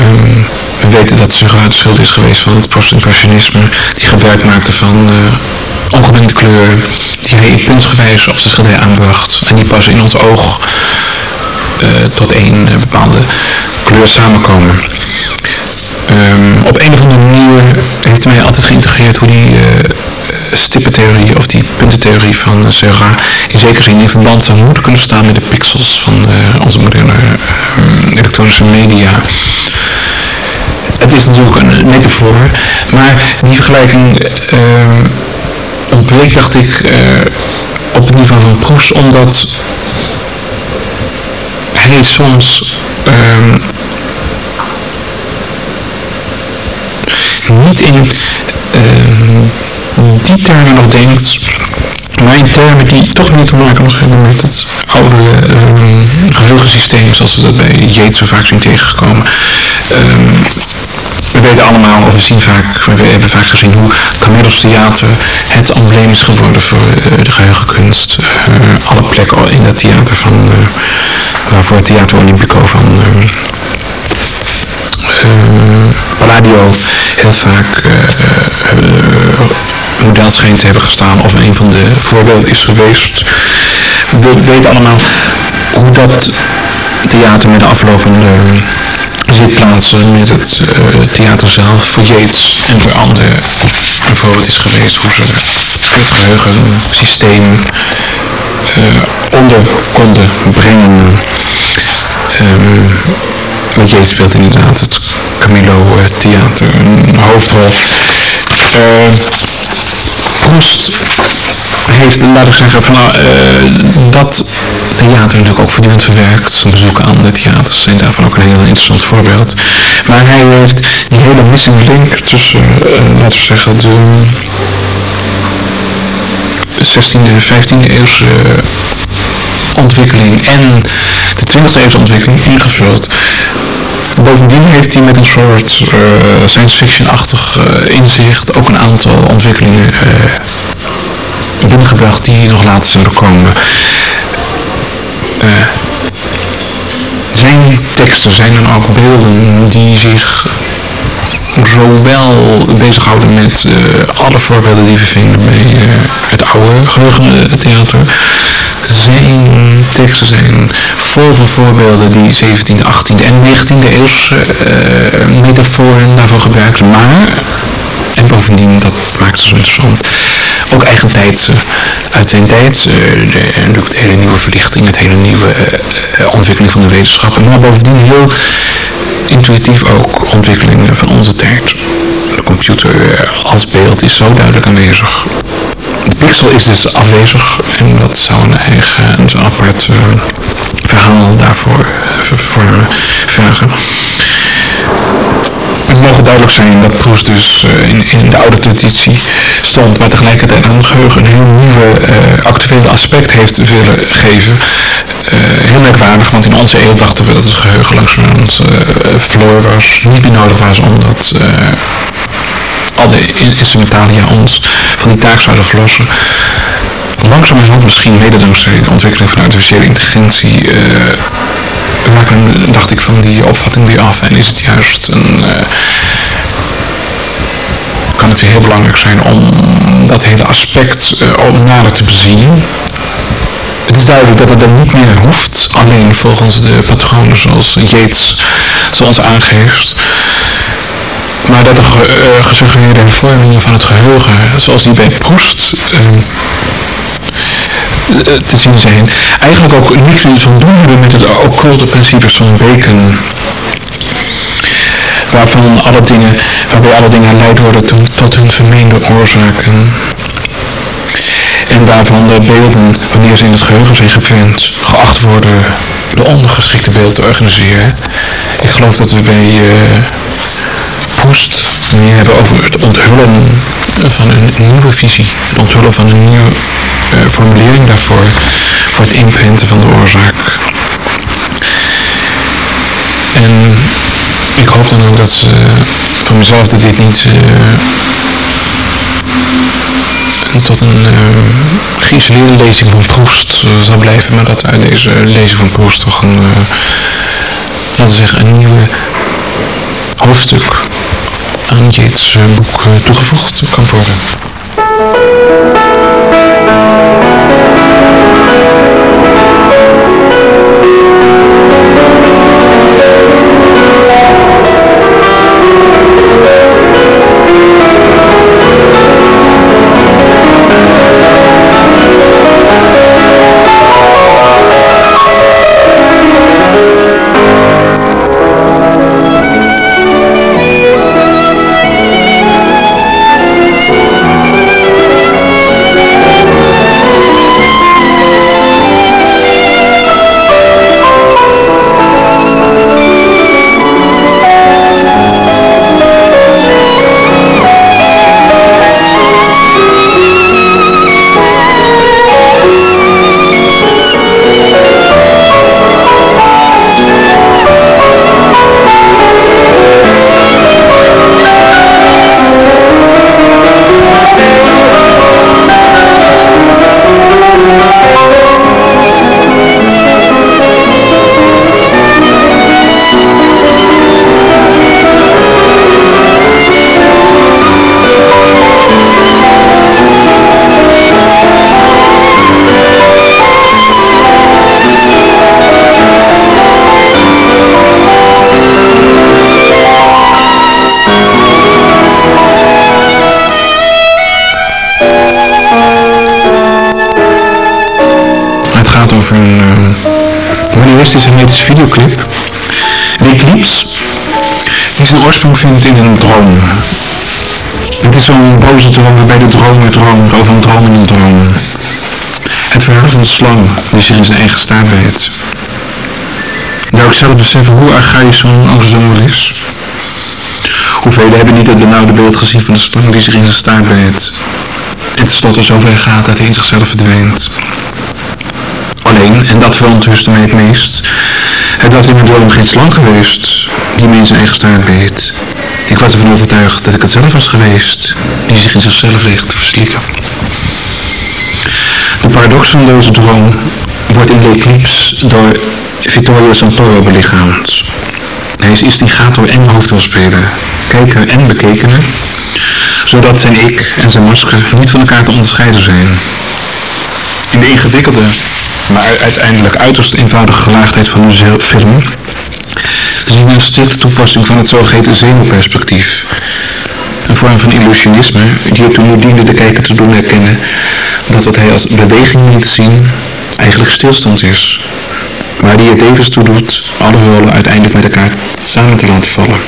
Um, we weten dat Seurat de schilder is geweest van het post-impressionisme, die gebruik maakte van ongemengde kleuren die hij puntsgewijs op de schilderij aanbracht en die pas in ons oog uh, tot één bepaalde kleur samenkomen. Um, op een of andere manier heeft mij altijd geïntegreerd hoe die uh, stippentheorie of die puntentheorie van uh, Serra in zekere zin in verband zou moeten kunnen staan met de pixels van uh, onze moderne elektronische media. Het is natuurlijk een metafoor, maar die vergelijking ehm, ontbreekt, dacht ik, op het niveau van Proust, omdat hij soms um, niet in uh, die termen nog denkt, maar in termen die toch meer te maken hebben met het oude uh, geheugensysteem, zoals we dat bij Yates zo vaak zien tegengekomen. Um, we weten allemaal, of we zien vaak, we hebben vaak gezien hoe Camillus Theater het embleem is geworden voor de geheugenkunst. Alle plekken in dat theater van, uh, waarvoor het Theater Olympico van Palladio heel vaak model scheen te hebben gestaan of een van de voorbeelden is geweest. We weten allemaal hoe dat theater met de aflopende zitplaatsen met het uh, theater zelf voor Yates en voor anderen een voorbeeld is geweest hoe ze het geheugensysteem uh, onder konden brengen. Um, met Yates speelt inderdaad het Camillo uh, theater een hoofdrol. Proest heeft, laat ik zeggen, van, uh, dat theater natuurlijk ook voortdurend verwerkt. Zijn bezoeken aan de theaters zijn daarvan ook een heel interessant voorbeeld. Maar hij heeft die hele missing link tussen, uh, laten we zeggen, de 16e, 15e eeuwse ontwikkeling en de 20e eeuwse ontwikkeling ingevuld. Bovendien heeft hij met een soort uh, science fiction-achtig uh, inzicht ook een aantal ontwikkelingen uh, binnengebracht die nog later zouden komen. zijn teksten zijn dan ook beelden die zich zowel bezighouden met uh, alle voorbeelden die we vinden bij uh, het oude geheugentheater. Zijn teksten zijn vol van voorbeelden die 17e, 18e en 19e eeuwse uh, metaforen daarvan gebruikten. Maar, en bovendien, dat maakt het zo interessant, ook eigentijdse uit zijn tijd. Uh, de, hele nieuwe verlichting, het hele nieuwe ontwikkeling van de wetenschappen. Maar bovendien heel intuïtief ook ontwikkelingen van onze tijd. De computer als beeld is zo duidelijk aanwezig. De pixel is dus afwezig en dat zou een eigen, een apart uh, verhaal daarvoor uh, vormen, vragen. Het mogen duidelijk zijn dat Proust dus uh, in, in, de oude traditie stond, maar tegelijkertijd aan het geheugen een heel nieuwe uh, actuele aspect heeft willen geven. Uh, heel merkwaardig, want in onze eeuw dachten we dat het geheugen langzamerhand verloren was, niet meer nodig was omdat al de instrumentalia ons van die taak zouden verlossen. Langzamerhand, misschien mede dankzij de ontwikkeling van artificiële intelligentie, maken, dacht ik, van die opvatting weer af. En is het juist een... Uh, kan het weer heel belangrijk zijn om dat hele aspect uh, nader te bezien. Het is duidelijk dat het dan niet meer hoeft, alleen volgens de patronen zoals ze ons aangeeft. Maar dat de uh, gesuggereerde hervormingen van het geheugen, zoals die bij Proest uh, te zien zijn, eigenlijk ook meer van doen hebben met het occulte principes van Bacon. Waarvan alle dingen, waarbij alle dingen geleid worden tot hun vermeende oorzaken. En waarvan de beelden, wanneer ze in het geheugen zijn geprint, geacht worden de ondergeschikte beeld te organiseren. Ik geloof dat we bij uh, Proest meer hebben over het onthullen van een nieuwe visie. Het onthullen van een nieuwe formulering daarvoor. Voor het inprinten van de oorzaak. En ik hoop dan ook dat uh, van mezelf dat dit niet uh, tot een uh, geïsoleerde lezing van Proest zal blijven, maar dat uit deze lezing van Proest toch een, laten we zeggen, een nieuwe hoofdstuk aan Yates boek toegevoegd kan worden. Vindt in een droom. Het is zo'n boze droom waarbij de dromer droomt over een droom in een droom. Het verhaal van de slang die zich in zijn eigen staart weet. Zou ik zelf beseffen hoe archaïsch zo'n ensemble is? Hoeveel hebben niet het benauwde beeld gezien van de slang die zich in zijn staart beet? En tenslotte zover gaat dat hij in zichzelf verdwijnt. Alleen, en dat verontrustte mij het meest, het was in mijn droom geen slang geweest die me in zijn eigen staart beet. Ik was ervan overtuigd dat ik het zelf was geweest die zich in zichzelf leeg te verslikken. De paradox van deze droom wordt in de eclipse door Vittorio Santoro belichaamd. Hij is instigator en hoofdrolspeler, kijker en bekekene, zodat zijn ik en zijn masker niet van elkaar te onderscheiden zijn. In de ingewikkelde, maar uiteindelijk uiterst eenvoudige gelaagdheid van de film zien we een strikte toepassing van het zogeheten zenuwperspectief. Een vorm van illusionisme die ertoe moet dienen de kijker te doen herkennen dat wat hij als beweging niet te zien eigenlijk stilstand is. Maar die er tevens toe doet alle rollen uiteindelijk met elkaar samen te laten vallen.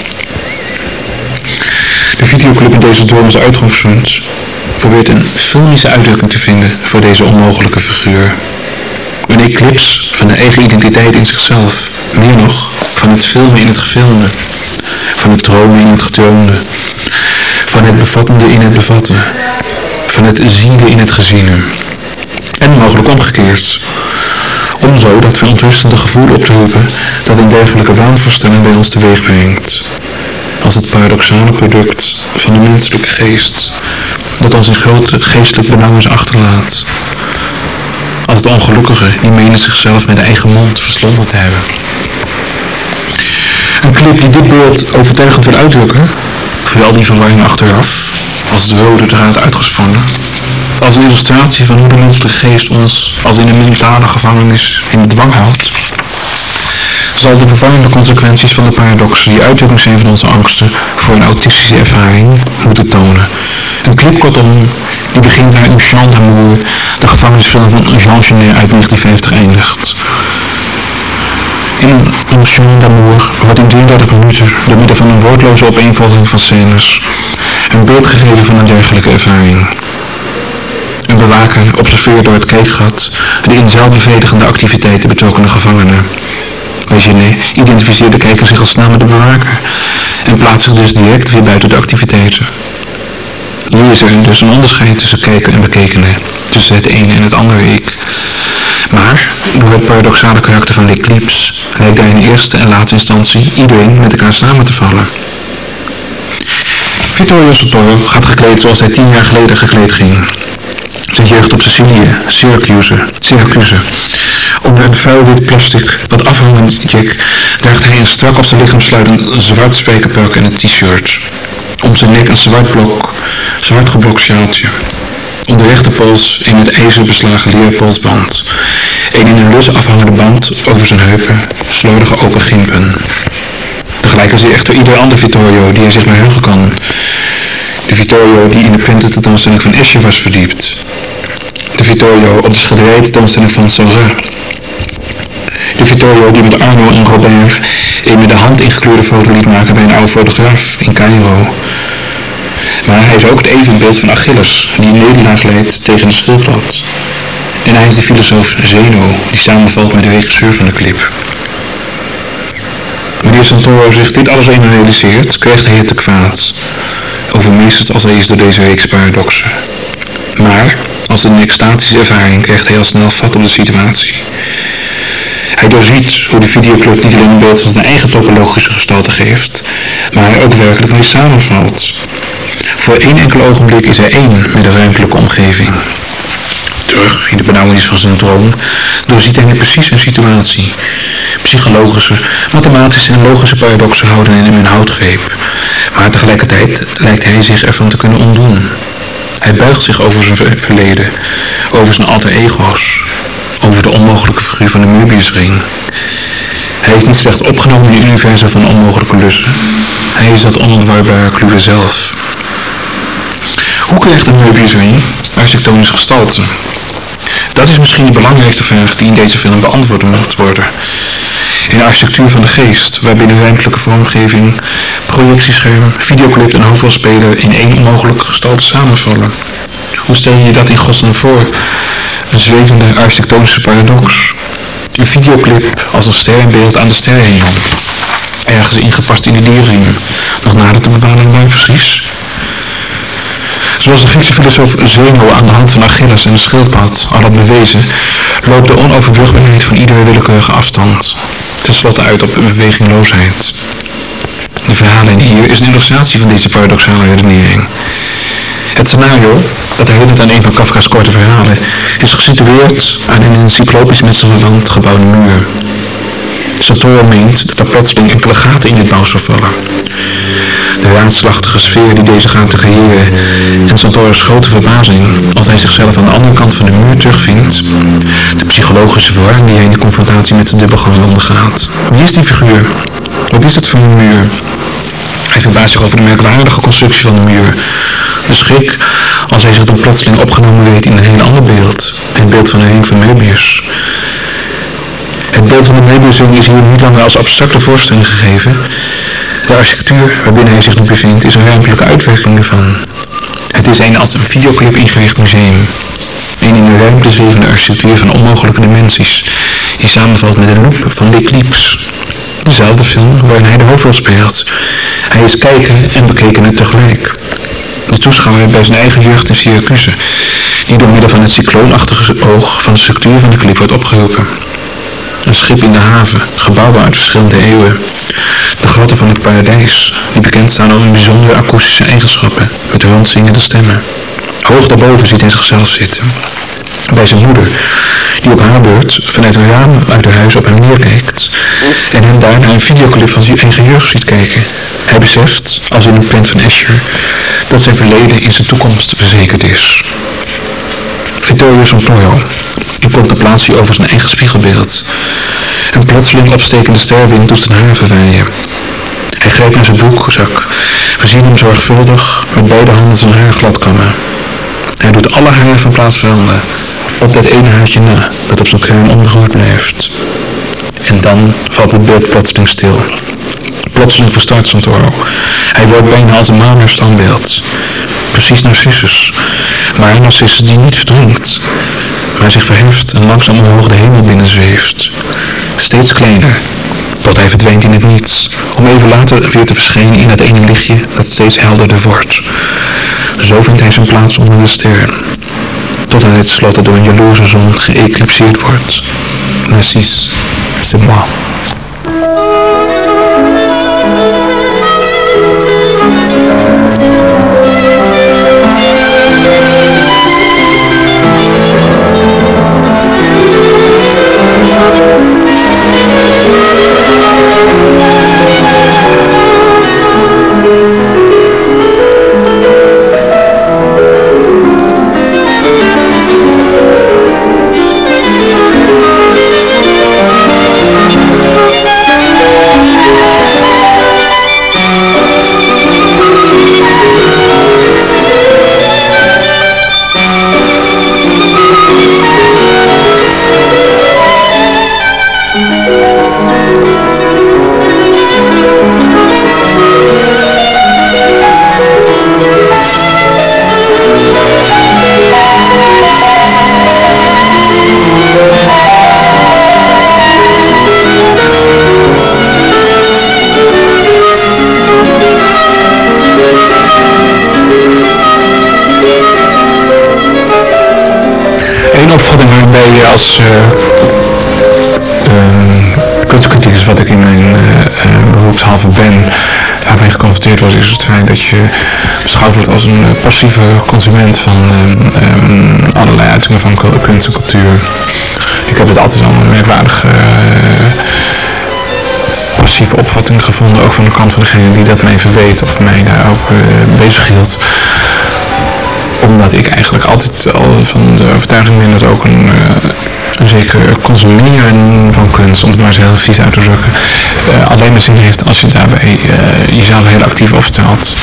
De videoclip in deze droom als uitgangspunt probeert een filmische uitdrukking te vinden voor deze onmogelijke figuur. Een eclipse van de eigen identiteit in zichzelf. Meer nog, van het filmen in het gefilmde. Van het dromen in het gedroomde. Van het bevattende in het bevatten. Van het ziende in het geziene. En mogelijk omgekeerd. Om zo dat verontrustende gevoel op te roepen dat een dergelijke waanvoorstelling bij ons teweeg brengt. Als het paradoxale product van de menselijke geest, dat ons in grote geestelijk benauwens achterlaat. Als de ongelukkigen die menen zichzelf met de eigen mond verslonden te hebben. Een clip die dit beeld overtuigend wil uitdrukken, al die verwarring achteraf, als de rode draad uitgespannen, als een illustratie van hoe de menselijke geest ons als in een mentale gevangenis in bedwang houdt, zal de vervangende consequenties van de paradoxen die uitdrukking zijn van onze angsten voor een autistische ervaring moeten tonen. Een clip kortom die begint waar Chant d'Amour, de gevangenisfilm van Jean Genet uit 1950 eindigt. In een Chant d'Amour wordt in 33 minuten door middel van een woordloze opeenvolging van scènes een beeld gegeven van een dergelijke ervaring. Een bewaker observeert door het kijkgat de in zelfbevredigende activiteiten betrokkenen gevangenen. Bij identificeert de kijker zich als namelijk de bewaker en plaatst zich dus direct weer buiten de activiteiten. Hier is er dus een onderscheid tussen kijker en bekekene, tussen het ene en het andere ik. Maar, door het paradoxale karakter van de eclipse, lijkt daar in eerste en laatste instantie iedereen met elkaar samen te vallen. Vittorio Santoro gaat gekleed zoals hij tien jaar geleden gekleed ging. Zijn jeugd op Sicilië, Syracuse, Syracuse. Onder een vuil wit plastic, wat afhangend jack, draagt hij een strak op zijn lichaam sluitend zwart spijkerpak en een t-shirt. Om zijn nek een zwart blok, zwart geblokt. Om de rechterpols in het ijzer beslagen leerpolsband. Een in een lus afhangende band over zijn heupen, slordige open gimpen. Tegelijk is hij echter ieder ander Vittorio die hij zich maar heugen kan. De Vittorio die in de printententoonstelling van Escher was verdiept. De Vittorio op de schilderij tentoonstelling van Saurin. De Vittorio die met Arno en Robert een met de hand ingekleurde foto liet maken bij een oude fotograaf in Cairo. Maar hij is ook het evenbeeld van Achilles, die nederlaag leidt tegen een schildpad. En hij is de filosoof Zeno, die samenvalt met de regisseur van de clip. Wanneer Santoro zich dit alles eenmaal realiseert, krijgt hij het te kwaad. Overmeesterd als hij is door deze reeks paradoxen. Maar, als een extatische ervaring, krijgt hij al snel vat op de situatie. Hij doorziet hoe de videoclub niet alleen een beeld van zijn eigen topologische gestalte geeft, maar hij ook werkelijk mee samenvalt. Voor één enkel ogenblik is hij één met de ruimtelijke omgeving. Terug in de benauwenis van zijn droom doorziet hij nu precies een situatie. Psychologische, mathematische en logische paradoxen houden hem in houtgreep. Maar tegelijkertijd lijkt hij zich ervan te kunnen ontdoen. Hij buigt zich over zijn verleden, over zijn alter ego's, over de onmogelijke figuur van de Möbiusring. Hij is niet slechts opgenomen in het universum van onmogelijke lussen. Hij is dat onontwarbare kluwe zelf. Hoe krijgt de Möbiusring architectonische gestalte? Dat is misschien de belangrijkste vraag die in deze film beantwoord moet worden. In de architectuur van de geest, waarbinnen ruimtelijke vormgeving, projectiescherm, videoclip en hoofdrolspeler in één onmogelijke gestalte samenvallen. Hoe stel je dat in godsnaam voor? Een zwevende architectonische paradox. Een videoclip als een sterrenbeeld aan de sterrenhemel. Ergens ingepast in de dierring. Nog nader te bepalen waar precies. Zoals de Griekse filosoof Zeno aan de hand van Achilles en de schildpad al had bewezen, loopt de onoverbrugbaarheid van iedere willekeurige afstand tenslotte uit op bewegingloosheid. De verhaling hier is een illustratie van deze paradoxale redenering. Het scenario, dat herinnert aan een van Kafka's korte verhalen, is gesitueerd aan een in een cyclopisch metselverband gebouwde muur. Satoru meent dat er plotseling enkele gaten in dit bouwsel vallen. De raadslachtige sfeer die deze gaat te en Satoru's grote verbazing als hij zichzelf aan de andere kant van de muur terugvindt. De psychologische verwarring die hij in de confrontatie met de dubbelganger ondergaat. Wie is die figuur? Wat is het voor een muur? Hij verbaast zich over de merkwaardige constructie van de muur. De schrik als hij zich dan plotseling opgenomen weet in een heel ander beeld. Het beeld van de ring van Möbius. Het beeld van de Möbiusring is hier niet langer als abstracte voorstelling gegeven. De architectuur waarbinnen hij zich nu bevindt is een ruimtelijke uitwerking ervan. Het is een als een videoclip ingericht museum. Een in de ruimte zwevende architectuur van onmogelijke dimensies, die samenvalt met de loop van Eclipse. Dezelfde film waarin hij de hoofdrol speelt. Hij is kijken en bekeken tegelijk. De toeschouwer bij zijn eigen jeugd in Syracuse, die door middel van het cycloonachtige oog van de structuur van de clip wordt opgeroepen. Een schip in de haven, gebouwen uit verschillende eeuwen. Grotten van het paradijs, die bekend staan om hun bijzondere akoestische eigenschappen, met rondzingende stemmen. Hoog daarboven ziet hij zichzelf zitten. Bij zijn moeder, die op haar beurt vanuit een raam uit haar huis op hem neerkijkt en hem daarna een videoclip van zijn eigen jeugd ziet kijken. Hij beseft, als in een pen van Escher, dat zijn verleden in zijn toekomst verzekerd is. Vittorio Santoro, in contemplatie over zijn eigen spiegelbeeld. Een plotseling opstekende sterwind doet zijn haar verwijen. Hij grijpt naar zijn broekzak. Zien hem zorgvuldig met beide handen zijn haar gladkammen. Hij doet alle haren van plaats veranderen, op dat ene haartje na dat op zijn kruin onberoerd blijft. En dan valt het beeld plotseling stil. Plotseling verstart Santoro. Hij wordt bijna als een maner standbeeld. Precies Narcissus. Maar een Narcissus die niet verdrinkt, maar zich verheft en langzaam omhoog de hemel binnenzweeft. Steeds kleiner, tot hij verdwijnt in het niets, om even later weer te verschijnen in dat ene lichtje dat steeds helderder wordt. Zo vindt hij zijn plaats onder de ster, tot hij tenslotte door een jaloerse zon geëclipseerd wordt. Narcisse, c'est. Als kunstkritiek wat ik in mijn uh, beroepshalve ben, vaak mee geconfronteerd was, is het feit dat je beschouwd wordt als een passieve consument van allerlei uitingen van kunst en cultuur. Ik heb het altijd al een merkwaardige passieve opvatting gevonden, ook van de kant van degene die dat me even weet of mij daarover bezig hield omdat ik eigenlijk altijd al van de overtuiging ben dat ook een, uh, zeker consumeren van kunst, om het maar zo heel vies uit te drukken, uh, alleen maar zin heeft als je daarbij uh, jezelf heel actief opstelt.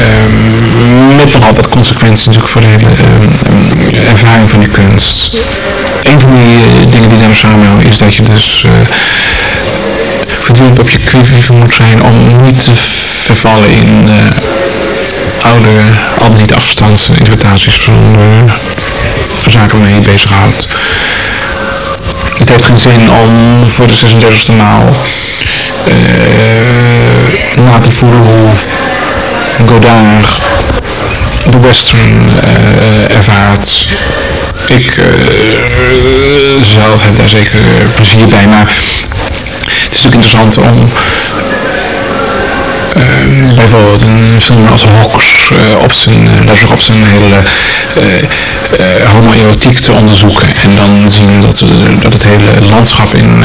Um, met nogal wat consequenties natuurlijk voor de hele um, ervaring van die kunst. Een van die dingen die daar samenhangen is dat je dus voortdurend op je kwievieven moet zijn om niet te vervallen in oude, al niet afstandsinterpretaties van uh, zaken waarmee je bezighoudt. Het heeft geen zin om voor de 36e maal uh, na te voelen hoe Godard de western uh, ervaart. Ik zelf heb daar zeker plezier bij, maar het is ook interessant om bijvoorbeeld een film als Hawks uh, op zijn, op zijn hele homoerotiek te onderzoeken. En dan zien dat, dat het hele landschap in,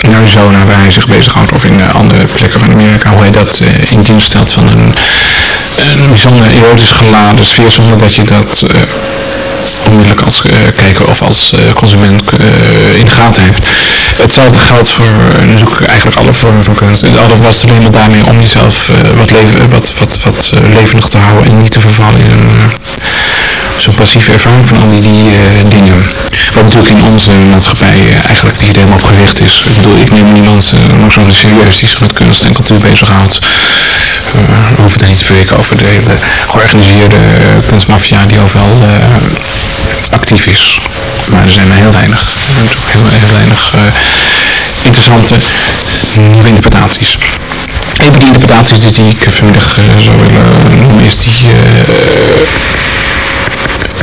in Arizona waar hij zich bezighoudt of in andere plekken van Amerika, hoe hij dat in dienst stelt van een, een bijzonder erotisch geladen sfeer zonder dat je dat onmiddellijk als uh, kijker of als uh, consument uh, in de gaten heeft. Hetzelfde geldt voor eigenlijk alle vormen van kunst. Alles was alleen maar daarmee om jezelf wat, leven, wat, wat, wat levendig te houden en niet te vervallen in zo'n passieve ervaring van al die, die dingen. Wat natuurlijk in onze maatschappij eigenlijk niet helemaal op gericht is. Ik bedoel, ik neem niemand nog zo'n serieus die zich met kunst en cultuur bezighoudt. we hoeven er niet te spreken over de hele georganiseerde kunstmafia die overal actief is. Maar er zijn maar heel weinig, heel, heel weinig uh, interessante nieuwe interpretaties. Een van die interpretaties die ik vanmiddag uh, zou willen noemen is die uh,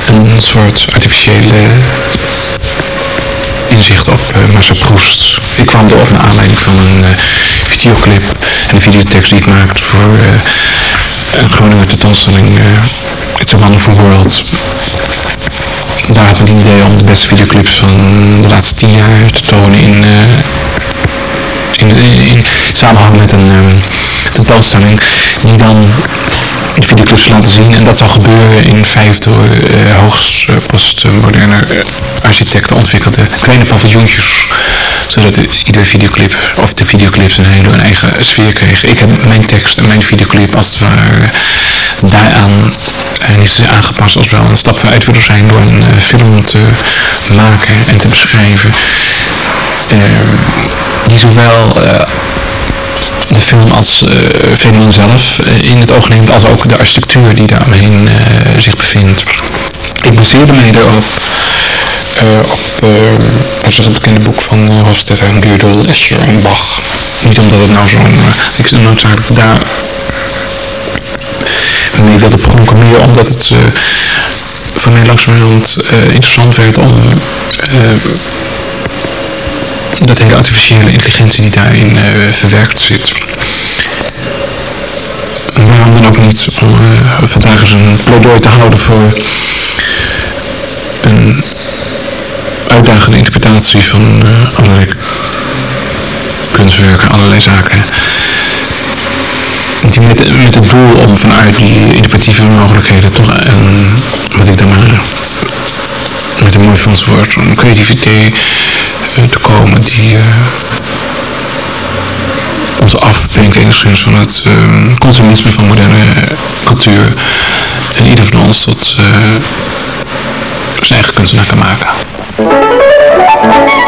een soort artificiële inzicht op uh, Marcel Proust. Ik kwam door naar aanleiding van een videoclip en een videotekst die ik maakte voor een Groninger tentoonstelling It's a Wonderful World daar had het idee om de beste videoclips van de laatste tien jaar te tonen in, uh, in, in, samenhang met een tentoonstelling die dan de videoclips laten zien. En dat zal gebeuren in vijf door uh, hoogst postmoderne architecten ontwikkelde kleine paviljoentjes zodat iedere videoclip of de videoclips een hele een eigen sfeer kreeg. Ik heb mijn tekst en mijn videoclip als het ware daaraan en is aangepast als wel een stap vooruit willen zijn door een uh, film te maken en te beschrijven. Uh, die zowel uh, de film als fenomeen zelf in het oog neemt, als ook de architectuur die daar omheen zich bevindt. Ik baseerde mij daarop op uh, het bekende boek van Hofstede en Gödel, Escher en Bach. Niet omdat het nou zo'n, ik noodzakelijk daar mee wilde pronken, meer omdat het voor mij langzamerhand interessant werd om dat hele artificiële intelligentie die daarin verwerkt zit. waarom dan ook niet om vandaag eens een pleidooi te houden voor een uitdagende interpretatie van allerlei kunstwerken, allerlei zaken die met, met het doel om vanuit die interpretatieve mogelijkheden toch een, wat ik dan maar met een mooi Frans woord, creativiteit uh, te komen die uh, ons afbrengt enigszins van het uh, consumisme van moderne cultuur en ieder van ons tot zijn eigen kunstenaar kan maken. Thank you.